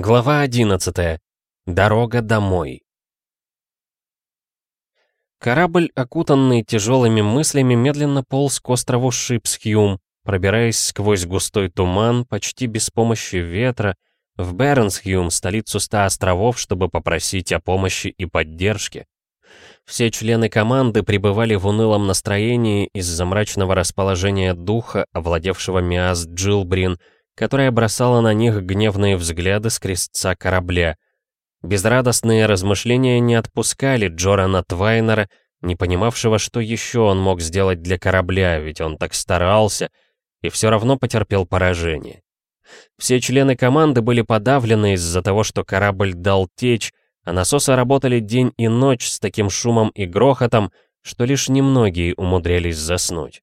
Глава 11. Дорога домой. Корабль, окутанный тяжелыми мыслями, медленно полз к острову Шипсхюм, пробираясь сквозь густой туман, почти без помощи ветра, в Бернсхюм, столицу ста островов, чтобы попросить о помощи и поддержке. Все члены команды пребывали в унылом настроении из-за мрачного расположения духа, овладевшего Миас Джилбрин, которая бросала на них гневные взгляды с крестца корабля. Безрадостные размышления не отпускали Джорана Твайнера, не понимавшего, что еще он мог сделать для корабля, ведь он так старался, и все равно потерпел поражение. Все члены команды были подавлены из-за того, что корабль дал течь, а насосы работали день и ночь с таким шумом и грохотом, что лишь немногие умудрялись заснуть.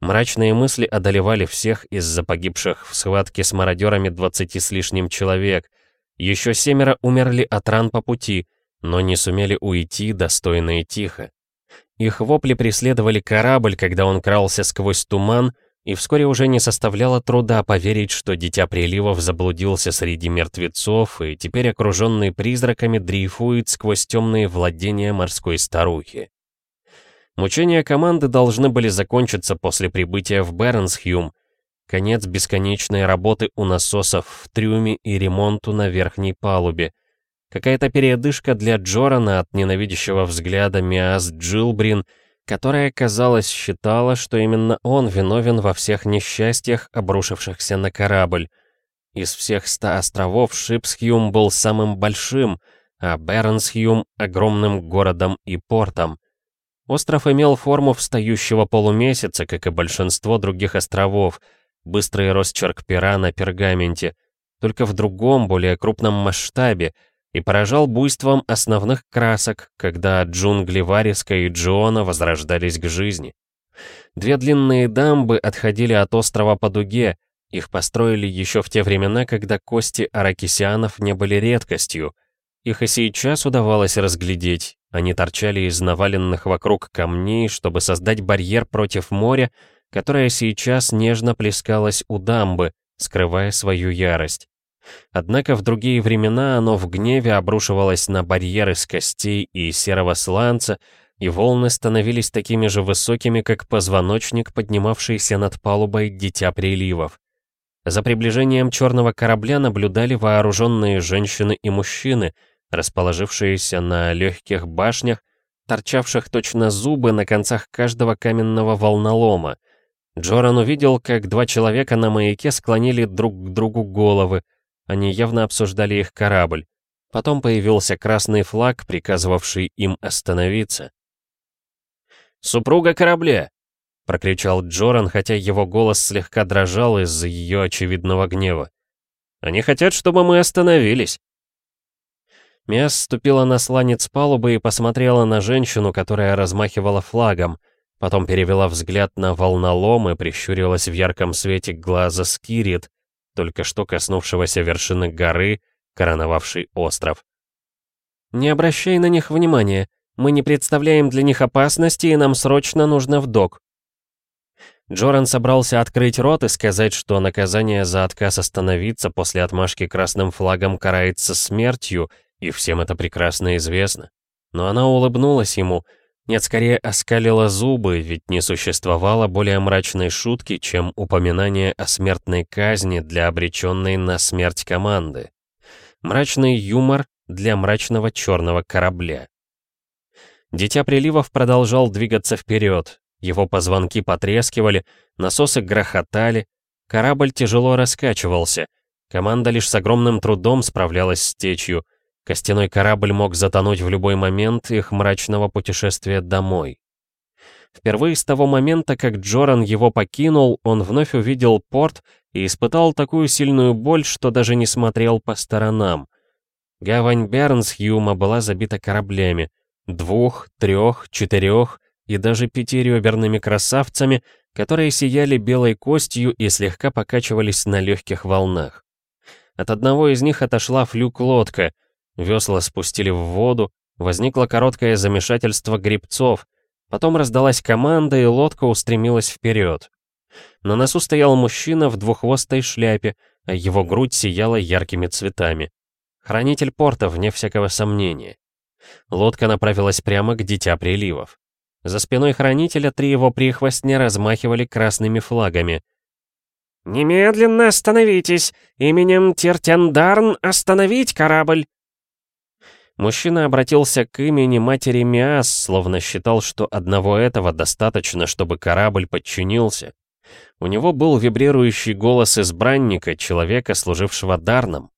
Мрачные мысли одолевали всех из-за погибших в схватке с мародерами 20 с лишним человек. Еще семеро умерли от ран по пути, но не сумели уйти достойно и тихо. Их вопли преследовали корабль, когда он крался сквозь туман, и вскоре уже не составляло труда поверить, что Дитя Приливов заблудился среди мертвецов и теперь, окруженный призраками, дрейфует сквозь темные владения морской старухи. Мучения команды должны были закончиться после прибытия в Бернсхюм, конец бесконечной работы у насосов в трюме и ремонту на верхней палубе, какая-то передышка для Джорана от ненавидящего взгляда Миас Джилбрин, которая, казалось, считала, что именно он виновен во всех несчастьях, обрушившихся на корабль. Из всех ста островов Шипсхюм был самым большим, а Бернсхюм — огромным городом и портом. Остров имел форму встающего полумесяца, как и большинство других островов, быстрый росчерк пера на пергаменте, только в другом, более крупном масштабе, и поражал буйством основных красок, когда джунгли Вариска и Джиона возрождались к жизни. Две длинные дамбы отходили от острова по дуге, их построили еще в те времена, когда кости аракисианов не были редкостью. Их и сейчас удавалось разглядеть, они торчали из наваленных вокруг камней, чтобы создать барьер против моря, которое сейчас нежно плескалось у дамбы, скрывая свою ярость. Однако в другие времена оно в гневе обрушивалось на барьер из костей и серого сланца, и волны становились такими же высокими, как позвоночник, поднимавшийся над палубой Дитя Приливов. За приближением черного корабля наблюдали вооруженные женщины и мужчины — расположившиеся на легких башнях, торчавших точно зубы на концах каждого каменного волнолома. Джоран увидел, как два человека на маяке склонили друг к другу головы. Они явно обсуждали их корабль. Потом появился красный флаг, приказывавший им остановиться. «Супруга корабля!» — прокричал Джоран, хотя его голос слегка дрожал из-за ее очевидного гнева. «Они хотят, чтобы мы остановились!» Миас ступила на сланец палубы и посмотрела на женщину, которая размахивала флагом. Потом перевела взгляд на волнолом и прищурилась в ярком свете глаза Скирит, только что коснувшегося вершины горы, короновавшей остров. «Не обращай на них внимания. Мы не представляем для них опасности, и нам срочно нужно в док». Джоран собрался открыть рот и сказать, что наказание за отказ остановиться после отмашки красным флагом карается смертью, и всем это прекрасно известно. Но она улыбнулась ему, нет, скорее оскалила зубы, ведь не существовало более мрачной шутки, чем упоминание о смертной казни для обреченной на смерть команды. Мрачный юмор для мрачного черного корабля. Дитя приливов продолжал двигаться вперед. Его позвонки потрескивали, насосы грохотали, корабль тяжело раскачивался. Команда лишь с огромным трудом справлялась с течью — Костяной корабль мог затонуть в любой момент их мрачного путешествия домой. Впервые с того момента, как Джоран его покинул, он вновь увидел порт и испытал такую сильную боль, что даже не смотрел по сторонам. Гавань Бернсхьюма была забита кораблями, двух, трех, четырех и даже пятиреберными красавцами, которые сияли белой костью и слегка покачивались на легких волнах. От одного из них отошла флюк-лодка — Весла спустили в воду, возникло короткое замешательство грибцов, потом раздалась команда, и лодка устремилась вперед. На носу стоял мужчина в двуххвостой шляпе, а его грудь сияла яркими цветами. Хранитель порта, вне всякого сомнения. Лодка направилась прямо к Дитя Приливов. За спиной хранителя три его прихвостня размахивали красными флагами. «Немедленно остановитесь! Именем Тертендарн остановить корабль!» Мужчина обратился к имени матери Миас, словно считал, что одного этого достаточно, чтобы корабль подчинился. У него был вибрирующий голос избранника, человека, служившего Дарном.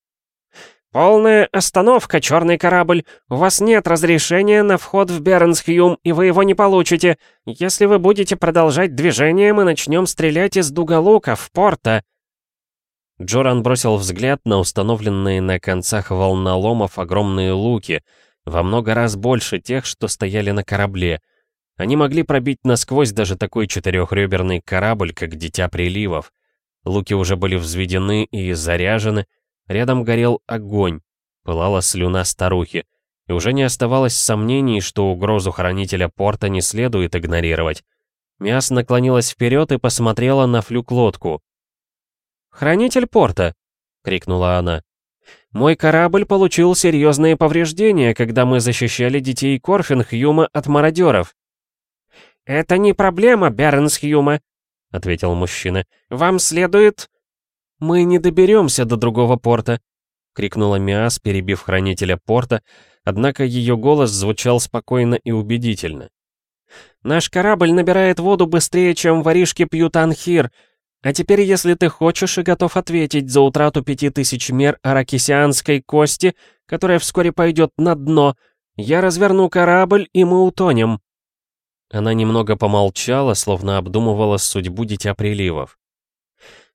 «Полная остановка, черный корабль! У вас нет разрешения на вход в Бернсхюм, и вы его не получите. Если вы будете продолжать движение, мы начнем стрелять из дуголука в порта». Джоран бросил взгляд на установленные на концах волноломов огромные луки, во много раз больше тех, что стояли на корабле. Они могли пробить насквозь даже такой четырехреберный корабль, как Дитя Приливов. Луки уже были взведены и заряжены, Рядом горел огонь, пылала слюна старухи, и уже не оставалось сомнений, что угрозу хранителя порта не следует игнорировать. Мяс наклонилась вперед и посмотрела на флюк-лодку. «Хранитель порта!» — крикнула она. «Мой корабль получил серьезные повреждения, когда мы защищали детей Корфинхюма от мародеров». «Это не проблема, Бернсхюма», — ответил мужчина. «Вам следует...» «Мы не доберемся до другого порта», — крикнула Миас, перебив хранителя порта, однако ее голос звучал спокойно и убедительно. «Наш корабль набирает воду быстрее, чем воришки пьют анхир, а теперь, если ты хочешь и готов ответить за утрату пяти тысяч мер аракисианской кости, которая вскоре пойдет на дно, я разверну корабль, и мы утонем». Она немного помолчала, словно обдумывала судьбу Дитя Приливов.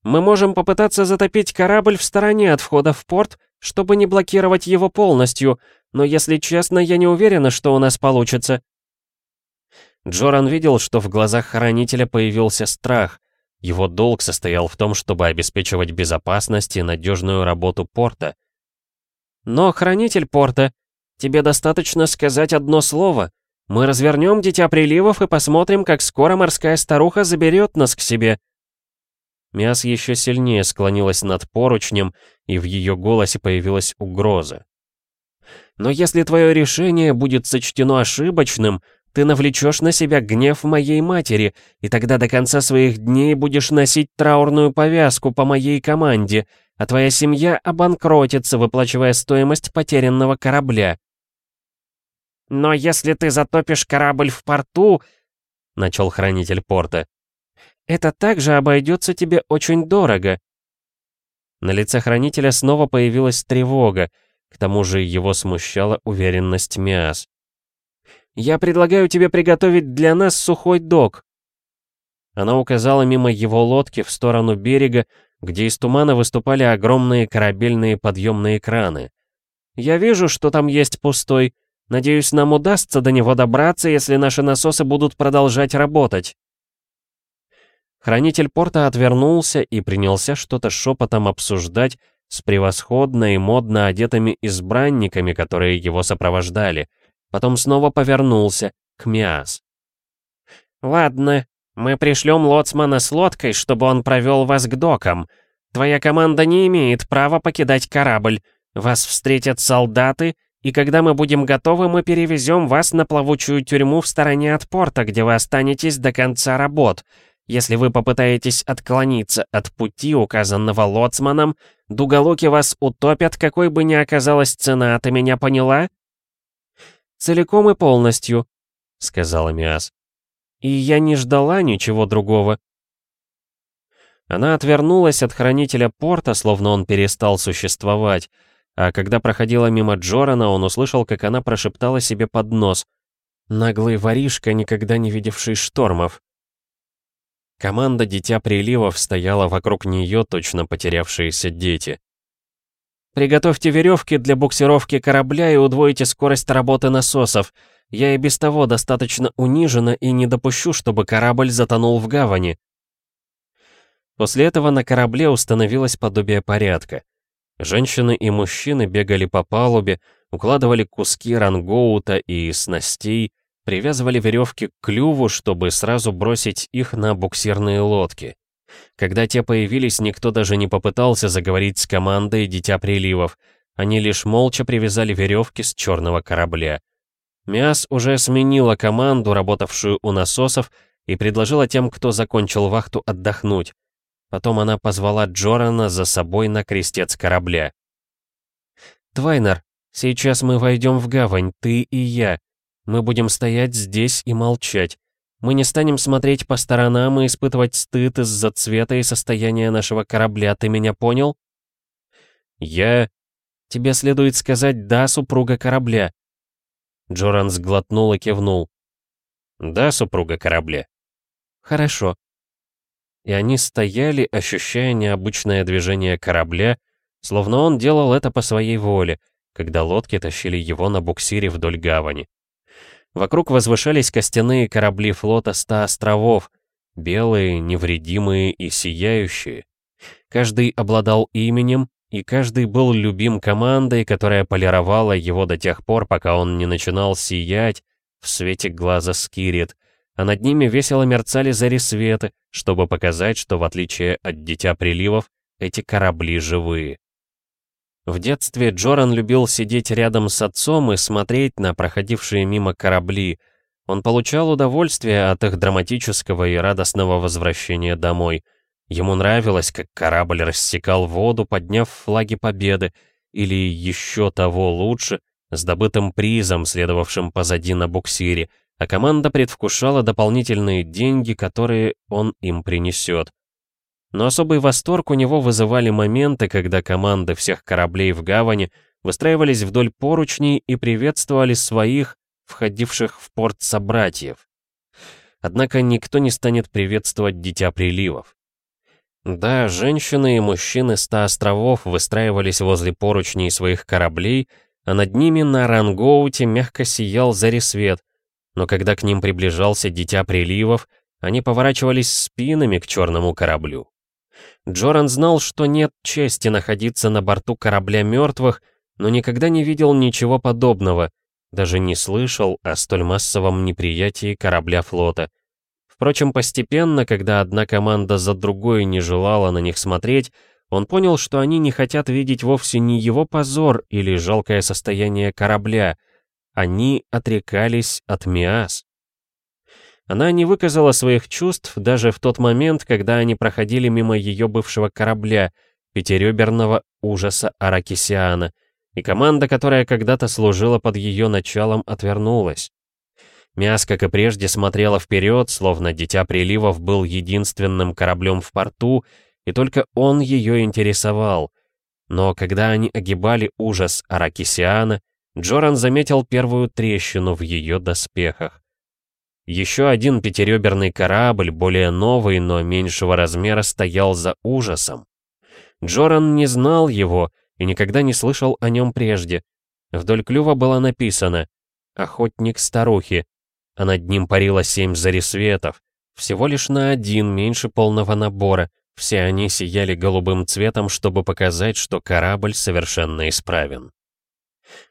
Мы можем попытаться затопить корабль в стороне от входа в порт, чтобы не блокировать его полностью, но, если честно, я не уверена, что у нас получится». Джоран видел, что в глазах хранителя появился страх. Его долг состоял в том, чтобы обеспечивать безопасность и надежную работу порта. «Но, хранитель порта, тебе достаточно сказать одно слово. Мы развернем Дитя Приливов и посмотрим, как скоро морская старуха заберет нас к себе», Миас еще сильнее склонилась над поручнем, и в ее голосе появилась угроза. «Но если твое решение будет сочтено ошибочным, ты навлечешь на себя гнев моей матери, и тогда до конца своих дней будешь носить траурную повязку по моей команде, а твоя семья обанкротится, выплачивая стоимость потерянного корабля». «Но если ты затопишь корабль в порту...» — начал хранитель порта. Это также обойдется тебе очень дорого». На лице хранителя снова появилась тревога, к тому же его смущала уверенность Миас. «Я предлагаю тебе приготовить для нас сухой док». Она указала мимо его лодки в сторону берега, где из тумана выступали огромные корабельные подъемные краны. «Я вижу, что там есть пустой. Надеюсь, нам удастся до него добраться, если наши насосы будут продолжать работать». Хранитель порта отвернулся и принялся что-то шепотом обсуждать с превосходно и модно одетыми избранниками, которые его сопровождали. Потом снова повернулся к Миас. «Ладно, мы пришлем лоцмана с лодкой, чтобы он провел вас к докам. Твоя команда не имеет права покидать корабль. Вас встретят солдаты, и когда мы будем готовы, мы перевезем вас на плавучую тюрьму в стороне от порта, где вы останетесь до конца работ. Если вы попытаетесь отклониться от пути, указанного лоцманом, дуголоки вас утопят, какой бы ни оказалась цена, ты меня поняла?» «Целиком и полностью», — сказала Миас. «И я не ждала ничего другого». Она отвернулась от хранителя порта, словно он перестал существовать, а когда проходила мимо Джорана, он услышал, как она прошептала себе под нос. «Наглый воришка, никогда не видевший штормов». Команда Дитя Приливов стояла вокруг нее, точно потерявшиеся дети. «Приготовьте веревки для буксировки корабля и удвоите скорость работы насосов. Я и без того достаточно унижена и не допущу, чтобы корабль затонул в гавани». После этого на корабле установилось подобие порядка. Женщины и мужчины бегали по палубе, укладывали куски рангоута и снастей, Привязывали веревки к клюву, чтобы сразу бросить их на буксирные лодки. Когда те появились, никто даже не попытался заговорить с командой «Дитя приливов», они лишь молча привязали веревки с черного корабля. Миас уже сменила команду, работавшую у насосов, и предложила тем, кто закончил вахту, отдохнуть. Потом она позвала Джорана за собой на крестец корабля. «Твайнер, сейчас мы войдем в гавань, ты и я. Мы будем стоять здесь и молчать. Мы не станем смотреть по сторонам и испытывать стыд из-за цвета и состояния нашего корабля, ты меня понял?» «Я...» «Тебе следует сказать «да», супруга корабля». Джоран сглотнул и кивнул. «Да, супруга корабля». «Хорошо». И они стояли, ощущая необычное движение корабля, словно он делал это по своей воле, когда лодки тащили его на буксире вдоль гавани. Вокруг возвышались костяные корабли флота ста островов, белые, невредимые и сияющие. Каждый обладал именем, и каждый был любим командой, которая полировала его до тех пор, пока он не начинал сиять в свете глаза Скирит, а над ними весело мерцали зари света, чтобы показать, что в отличие от Дитя Приливов, эти корабли живые. В детстве Джоран любил сидеть рядом с отцом и смотреть на проходившие мимо корабли. Он получал удовольствие от их драматического и радостного возвращения домой. Ему нравилось, как корабль рассекал воду, подняв флаги победы, или еще того лучше, с добытым призом, следовавшим позади на буксире, а команда предвкушала дополнительные деньги, которые он им принесет. Но особый восторг у него вызывали моменты, когда команды всех кораблей в гавани выстраивались вдоль поручней и приветствовали своих, входивших в порт собратьев. Однако никто не станет приветствовать Дитя Приливов. Да, женщины и мужчины ста островов выстраивались возле поручней своих кораблей, а над ними на Рангоуте мягко сиял заресвет, но когда к ним приближался Дитя Приливов, они поворачивались спинами к черному кораблю. Джоран знал, что нет чести находиться на борту корабля мертвых, но никогда не видел ничего подобного, даже не слышал о столь массовом неприятии корабля флота. Впрочем, постепенно, когда одна команда за другой не желала на них смотреть, он понял, что они не хотят видеть вовсе не его позор или жалкое состояние корабля, они отрекались от Миас. Она не выказала своих чувств даже в тот момент, когда они проходили мимо ее бывшего корабля, пятиреберного ужаса Аракисиана, и команда, которая когда-то служила под ее началом, отвернулась. Мяс, как и прежде, смотрела вперед, словно Дитя Приливов был единственным кораблем в порту, и только он ее интересовал. Но когда они огибали ужас Аракисиана, Джоран заметил первую трещину в ее доспехах. Еще один пятиреберный корабль, более новый, но меньшего размера, стоял за ужасом. Джоран не знал его и никогда не слышал о нем прежде. Вдоль клюва было написано «Охотник старухи», а над ним парило семь зарисветов, всего лишь на один меньше полного набора, все они сияли голубым цветом, чтобы показать, что корабль совершенно исправен.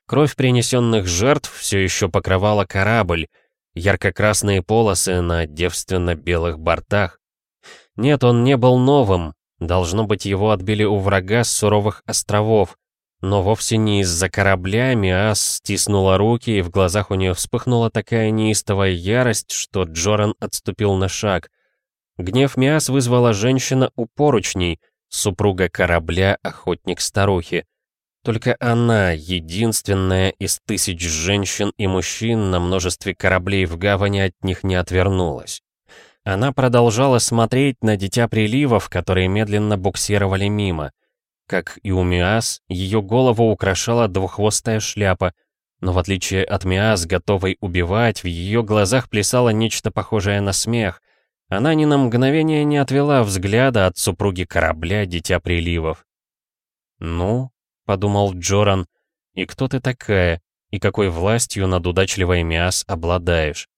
Кровь принесенных жертв все еще покрывала корабль, ярко-красные полосы на девственно-белых бортах. Нет, он не был новым, должно быть, его отбили у врага с суровых островов, но вовсе не из-за корабля Миас стиснула руки, и в глазах у нее вспыхнула такая неистовая ярость, что Джоран отступил на шаг. Гнев Миас вызвала женщина у поручней, супруга корабля, охотник старухи. Только она, единственная из тысяч женщин и мужчин на множестве кораблей в гавани от них не отвернулась. Она продолжала смотреть на дитя приливов, которые медленно буксировали мимо. Как и у Миас, ее голову украшала двуххвостая шляпа, но в отличие от Миас, готовой убивать, в ее глазах плясало нечто похожее на смех. Она ни на мгновение не отвела взгляда от супруги корабля Дитя Приливов. «Ну, подумал Джоран. «И кто ты такая? И какой властью над удачливой Миас обладаешь?»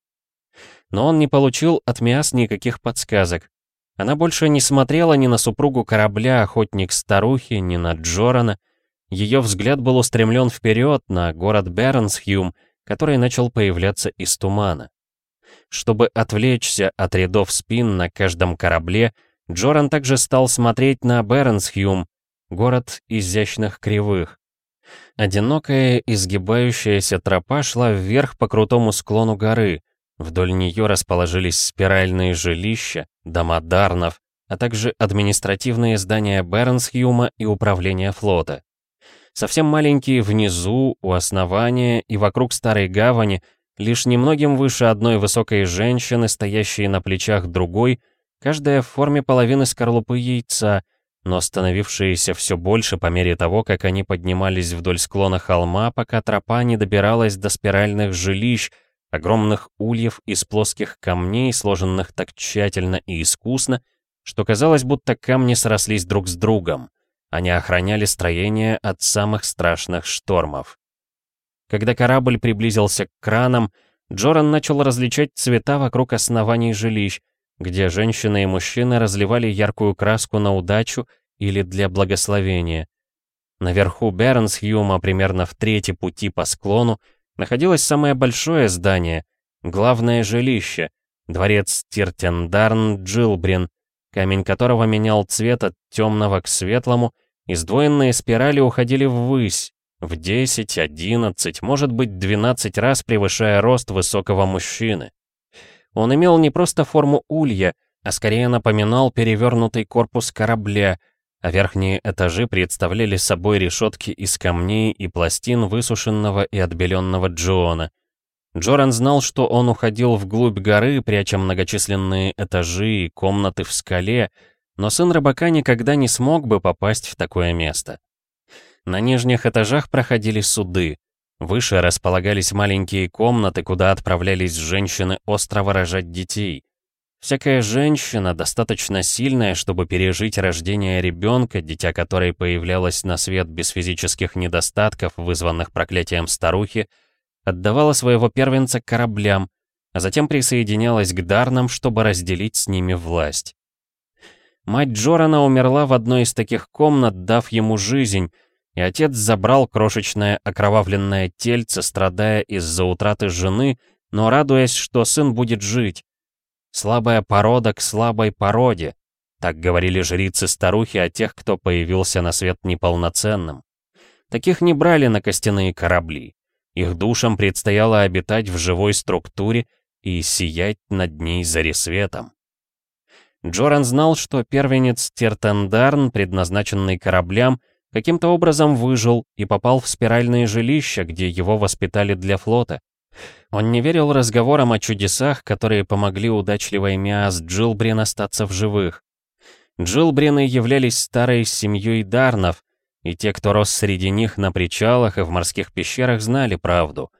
Но он не получил от Миас никаких подсказок. Она больше не смотрела ни на супругу корабля, охотник старухи, ни на Джорана. Ее взгляд был устремлен вперед на город Бернсхюм, который начал появляться из тумана. Чтобы отвлечься от рядов спин на каждом корабле, Джоран также стал смотреть на Бернсхюм, город изящных кривых. Одинокая изгибающаяся тропа шла вверх по крутому склону горы. Вдоль нее расположились спиральные жилища, дома Дарнов, а также административные здания Бернсхюма и управления флота. Совсем маленькие внизу, у основания и вокруг старой гавани, лишь немногим выше одной высокой женщины, стоящей на плечах другой, каждая в форме половины скорлупы яйца, но становившиеся все больше по мере того, как они поднимались вдоль склона холма, пока тропа не добиралась до спиральных жилищ, огромных ульев из плоских камней, сложенных так тщательно и искусно, что казалось, будто камни срослись друг с другом. Они охраняли строение от самых страшных штормов. Когда корабль приблизился к кранам, Джоран начал различать цвета вокруг оснований жилищ, где женщины и мужчины разливали яркую краску на удачу или для благословения. Наверху Бернсхьюма, примерно в трети пути по склону, находилось самое большое здание, главное жилище, дворец Тиртендарн Джилбрин, камень которого менял цвет от темного к светлому, и сдвоенные спирали уходили ввысь, в 10, 11, может быть 12 раз превышая рост высокого мужчины. Он имел не просто форму улья, а скорее напоминал перевернутый корпус корабля, а верхние этажи представляли собой решетки из камней и пластин высушенного и отбеленного Джона. Джоран знал, что он уходил вглубь горы, пряча многочисленные этажи и комнаты в скале, но сын рыбака никогда не смог бы попасть в такое место. На нижних этажах проходили суды. Выше располагались маленькие комнаты, куда отправлялись женщины острова рожать детей. Всякая женщина, достаточно сильная, чтобы пережить рождение ребенка, дитя которой появлялось на свет без физических недостатков, вызванных проклятием старухи, отдавала своего первенца кораблям, а затем присоединялась к Дарнам, чтобы разделить с ними власть. Мать Джорана умерла в одной из таких комнат, дав ему жизнь, и отец забрал крошечное окровавленное тельце, страдая из-за утраты жены, но радуясь, что сын будет жить. Слабая порода к слабой породе, так говорили жрицы-старухи о тех, кто появился на свет неполноценным. Таких не брали на костяные корабли. Их душам предстояло обитать в живой структуре и сиять над ней заресветом. Джоран знал, что первенец Тертендарн, предназначенный кораблям, каким-то образом выжил и попал в спиральные жилища, где его воспитали для флота. Он не верил разговорам о чудесах, которые помогли удачливой Миас Джилбрин остаться в живых. Джилбрины являлись старой семьей Дарнов, и те, кто рос среди них на причалах и в морских пещерах, знали правду.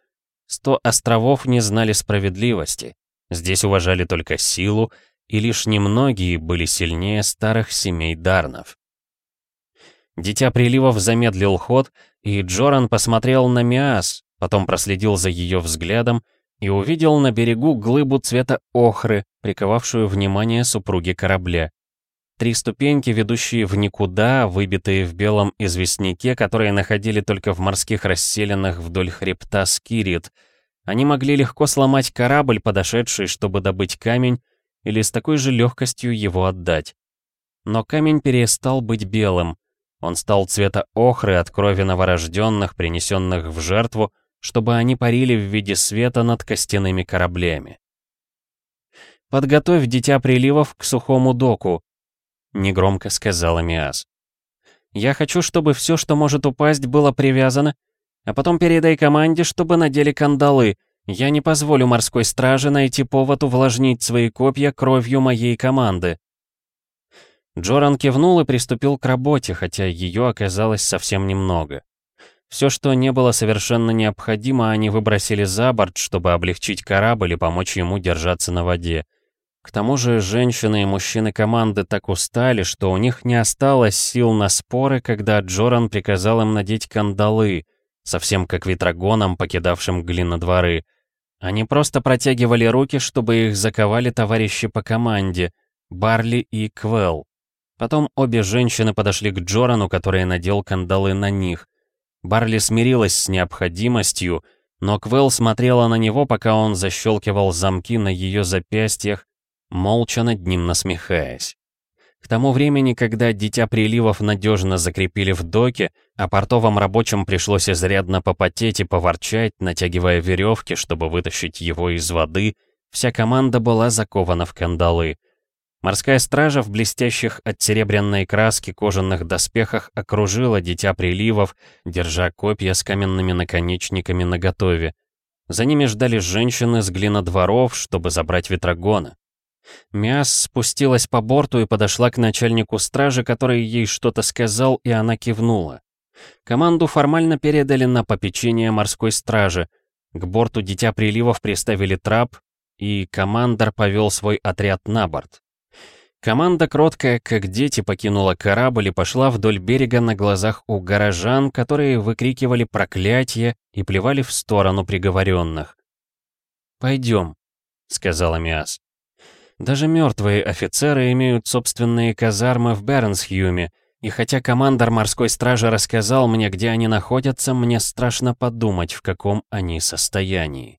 Сто островов не знали справедливости. Здесь уважали только силу, и лишь немногие были сильнее старых семей Дарнов. Дитя приливов замедлил ход, и Джоран посмотрел на Миас, потом проследил за ее взглядом и увидел на берегу глыбу цвета охры, приковавшую внимание супруги корабля. Три ступеньки, ведущие в никуда, выбитые в белом известняке, которые находили только в морских расселенных вдоль хребта Скирит. Они могли легко сломать корабль, подошедший, чтобы добыть камень, или с такой же легкостью его отдать. Но камень перестал быть белым. Он стал цвета охры от крови новорожденных, принесенных в жертву, чтобы они парили в виде света над костяными кораблями. «Подготовь дитя приливов к сухому доку», — негромко сказала Миас. «Я хочу, чтобы все, что может упасть, было привязано, а потом передай команде, чтобы надели кандалы. Я не позволю морской страже найти повод увлажнить свои копья кровью моей команды». Джоран кивнул и приступил к работе, хотя ее оказалось совсем немного. Все, что не было совершенно необходимо, они выбросили за борт, чтобы облегчить корабль и помочь ему держаться на воде. К тому же женщины и мужчины команды так устали, что у них не осталось сил на споры, когда Джоран приказал им надеть кандалы, совсем как ветрогонам, покидавшим глинодворы. Они просто протягивали руки, чтобы их заковали товарищи по команде, Барли и Квелл. Потом обе женщины подошли к Джорану, который надел кандалы на них. Барли смирилась с необходимостью, но Квелл смотрела на него, пока он защелкивал замки на ее запястьях, молча над ним насмехаясь. К тому времени, когда Дитя Приливов надежно закрепили в доке, а портовым рабочим пришлось изрядно попотеть и поворчать, натягивая веревки, чтобы вытащить его из воды, вся команда была закована в кандалы. Морская стража в блестящих от серебряной краски кожаных доспехах окружила Дитя Приливов, держа копья с каменными наконечниками наготове. За ними ждали женщины с глинодворов, чтобы забрать ветрогона. Миас спустилась по борту и подошла к начальнику стражи, который ей что-то сказал, и она кивнула. Команду формально передали на попечение морской стражи. К борту Дитя Приливов приставили трап, и командор повел свой отряд на борт. Команда, кроткая, как дети, покинула корабль и пошла вдоль берега на глазах у горожан, которые выкрикивали проклятия и плевали в сторону приговоренных. «Пойдем», — сказала Миас. Даже мертвые офицеры имеют собственные казармы в Бернсхюме, и хотя командор морской стражи рассказал мне, где они находятся, мне страшно подумать, в каком они состоянии.